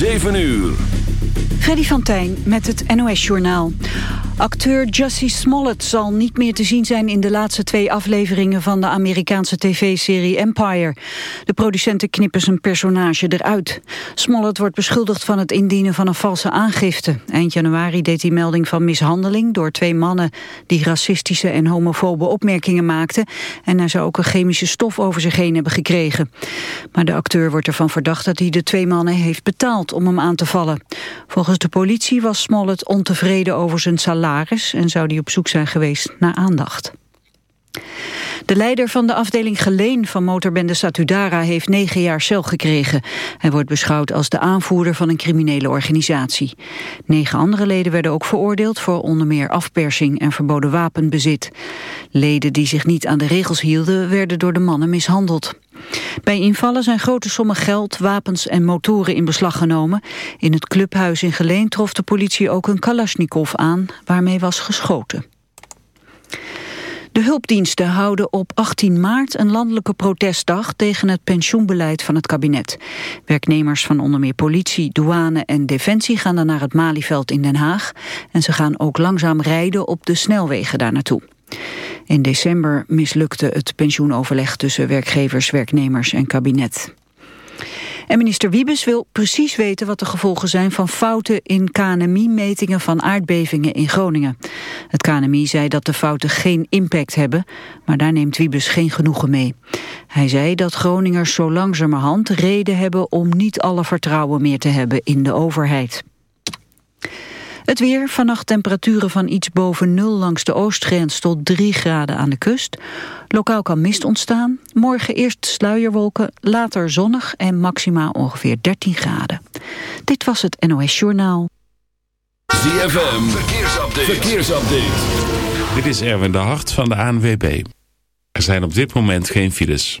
7 uur. Freddy van Tijn met het NOS-journaal. Acteur Jussie Smollett zal niet meer te zien zijn in de laatste twee afleveringen van de Amerikaanse tv-serie Empire. De producenten knippen zijn personage eruit. Smollett wordt beschuldigd van het indienen van een valse aangifte. Eind januari deed hij melding van mishandeling door twee mannen die racistische en homofobe opmerkingen maakten. En hij zou ook een chemische stof over zich heen hebben gekregen. Maar de acteur wordt ervan verdacht dat hij de twee mannen heeft betaald om hem aan te vallen. Volgens de politie was Smollett ontevreden over zijn salaris en zou die op zoek zijn geweest naar aandacht. De leider van de afdeling Geleen van motorbende Satudara heeft negen jaar cel gekregen. Hij wordt beschouwd als de aanvoerder van een criminele organisatie. Negen andere leden werden ook veroordeeld voor onder meer afpersing en verboden wapenbezit. Leden die zich niet aan de regels hielden werden door de mannen mishandeld. Bij invallen zijn grote sommen geld, wapens en motoren in beslag genomen. In het clubhuis in Geleen trof de politie ook een Kalashnikov aan, waarmee was geschoten. De hulpdiensten houden op 18 maart een landelijke protestdag tegen het pensioenbeleid van het kabinet. Werknemers van onder meer politie, douane en defensie gaan dan naar het Malieveld in Den Haag. En ze gaan ook langzaam rijden op de snelwegen daar naartoe. In december mislukte het pensioenoverleg tussen werkgevers, werknemers en kabinet. En minister Wiebes wil precies weten wat de gevolgen zijn van fouten in KNMI-metingen van aardbevingen in Groningen. Het KNMI zei dat de fouten geen impact hebben, maar daar neemt Wiebes geen genoegen mee. Hij zei dat Groningers zo langzamerhand reden hebben om niet alle vertrouwen meer te hebben in de overheid. Het weer, vannacht temperaturen van iets boven nul langs de oostgrens tot 3 graden aan de kust. Lokaal kan mist ontstaan. Morgen eerst sluierwolken, later zonnig en maximaal ongeveer 13 graden. Dit was het NOS Journaal. ZFM, verkeersupdate. verkeersupdate. Dit is Erwin de Hart van de ANWB. Er zijn op dit moment geen files.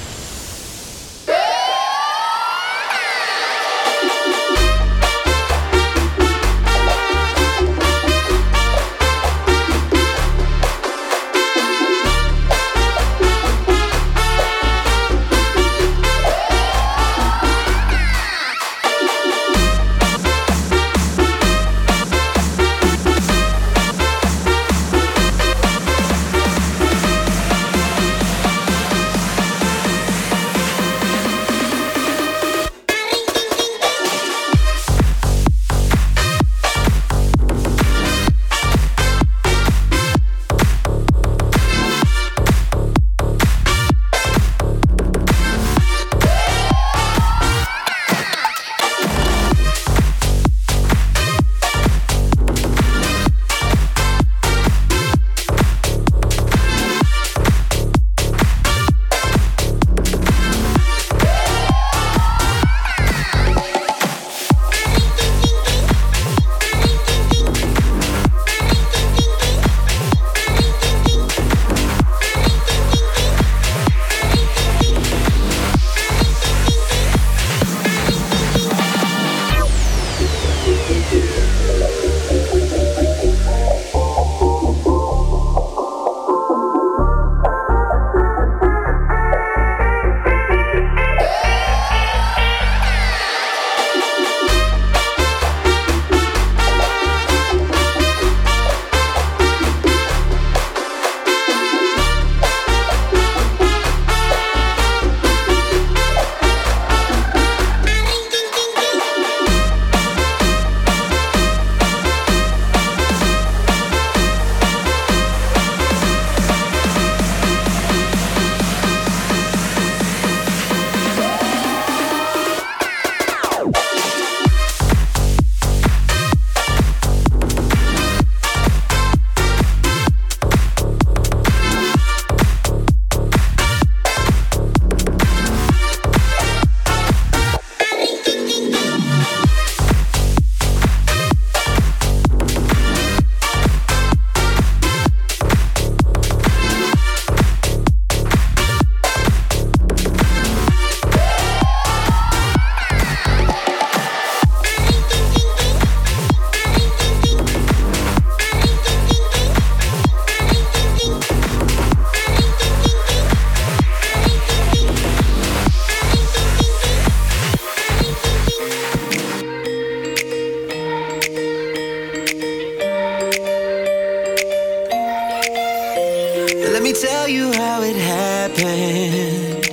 me tell you how it happened.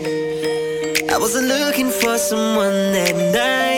I wasn't looking for someone that night.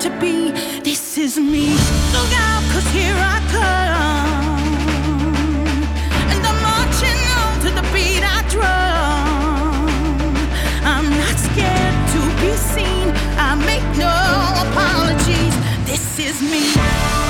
to be. This is me. Look out, cause here I come. And I'm marching on to the beat I drum. I'm not scared to be seen. I make no apologies. This is me.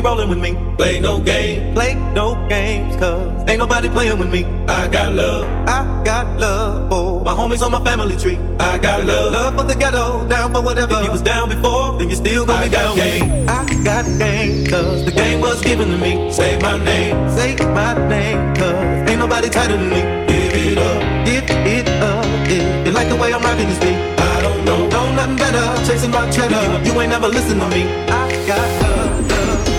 Be rolling with me. Play no game, play no games, cause ain't nobody playing with me. I got love, I got love for my homies on my family tree. I got love, love for the ghetto, down for whatever. If you was down before, then you still gonna be down with me. I got game, cause the game was given to me. Say my name, say my name, cause ain't nobody tighter than me. Give it up, give it up. If you like the way I'm rocking this beat, I don't know, know nothing better. Chasing my cheddar, you ain't never listen to me. I got love,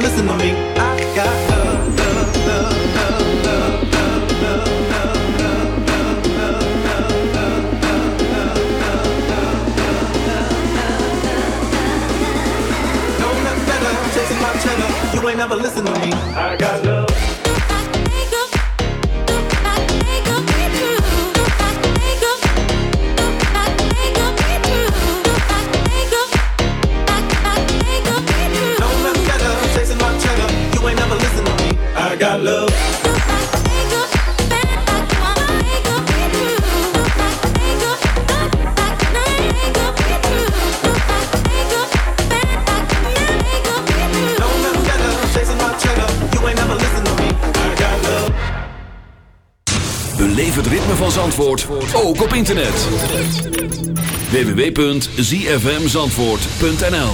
Listen to me. Ook op internet. www.zfmzandvoort.nl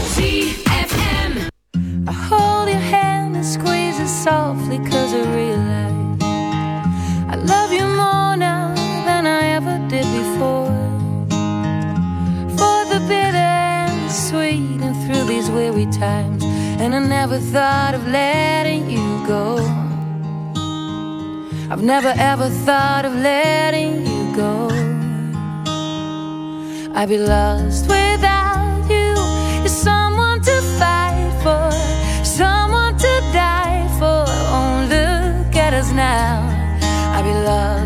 I hold your hand and squeeze it softly cause I realize I love you more now than I ever did before. For the bitter and the sweet and through these weary times. And I never thought of letting you go. I've never ever thought of letting you go. I'd be lost without you. You're someone to fight for, someone to die for. Oh, look at us now. I'd be lost